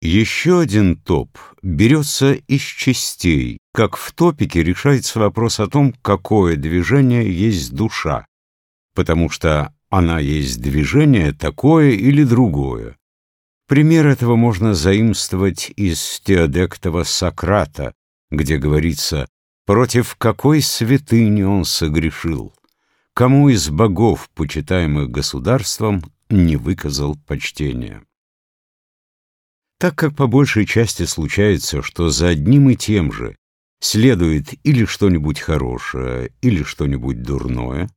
Еще один топ берется из частей, как в топике решается вопрос о том, какое движение есть душа, потому что она есть движение такое или другое. Пример этого можно заимствовать из Теодектова Сократа, где говорится «против какой святыни он согрешил, кому из богов, почитаемых государством, не выказал почтения». Так как по большей части случается, что за одним и тем же следует или что-нибудь хорошее, или что-нибудь дурное,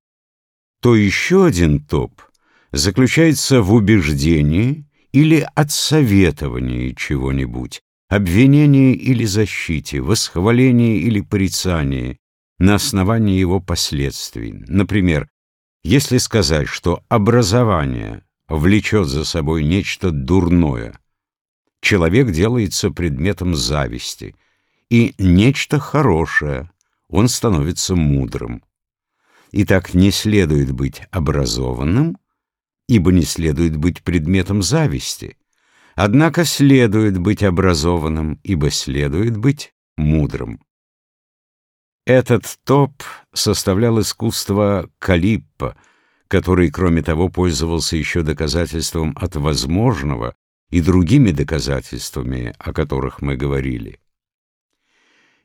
то еще один топ заключается в убеждении или отсоветовании чего-нибудь, обвинении или защите, восхвалении или порицании на основании его последствий. Например, если сказать, что образование влечет за собой нечто дурное, человек делается предметом зависти, и нечто хорошее, он становится мудрым. И так не следует быть образованным, ибо не следует быть предметом зависти. Однако следует быть образованным, ибо следует быть мудрым. Этот топ составлял искусство Калиппа, который, кроме того, пользовался еще доказательством от возможного и другими доказательствами, о которых мы говорили.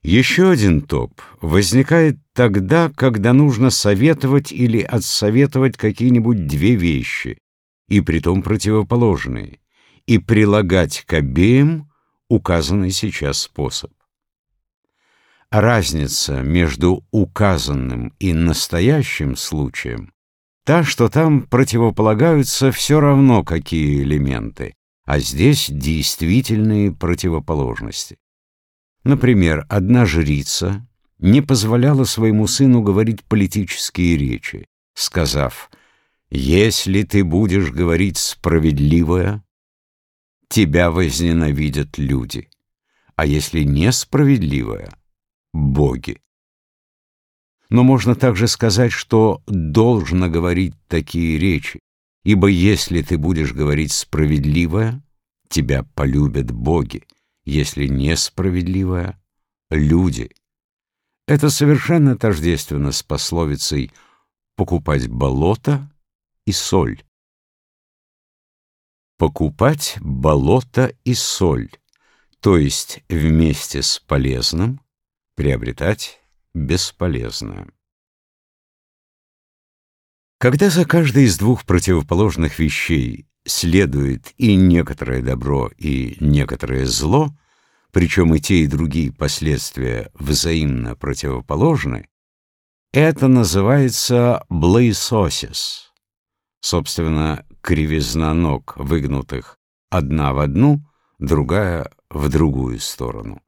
Еще один топ возникает тогда, когда нужно советовать или отсоветовать какие-нибудь две вещи, и притом противоположные, и прилагать к обеим указанный сейчас способ. Разница между указанным и настоящим случаем та, что там противополагаются все равно какие элементы, а здесь действительные противоположности. Например, одна жрица не позволяла своему сыну говорить политические речи, сказав «Если ты будешь говорить справедливое, тебя возненавидят люди, а если несправедливое — боги». Но можно также сказать, что должно говорить такие речи, ибо если ты будешь говорить справедливое, тебя полюбят боги если несправедливое — люди. Это совершенно тождественно с пословицей «покупать болото и соль». Покупать болото и соль, то есть вместе с полезным приобретать бесполезное. Когда за каждой из двух противоположных вещей следует и некоторое добро, и некоторое зло, причем и те, и другие последствия взаимно противоположны, это называется блейсосис. Собственно, кривизна ног, выгнутых одна в одну, другая в другую сторону.